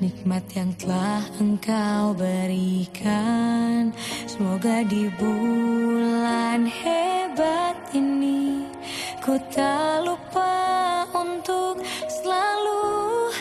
nikmat yang telah engkau berikan. Semoga di bulan hebat ini ku tak lupa untuk selalu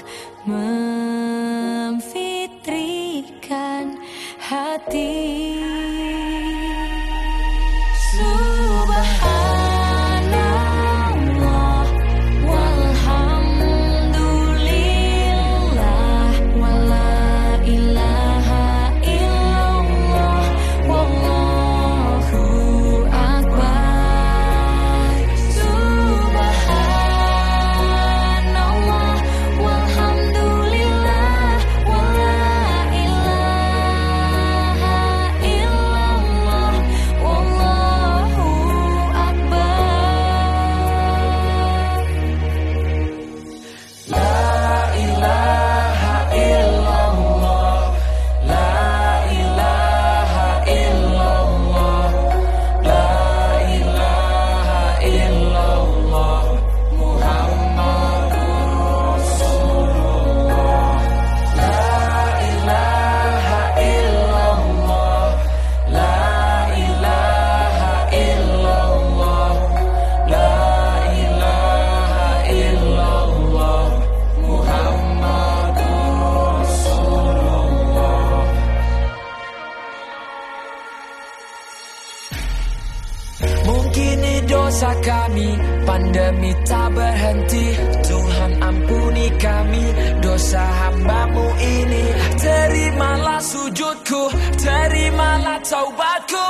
Kini dosa kami Pandemi tak berhenti. Tuhan ampuni kami Dosa hambamu ini. Terimalah sujudku Terimalah taubatku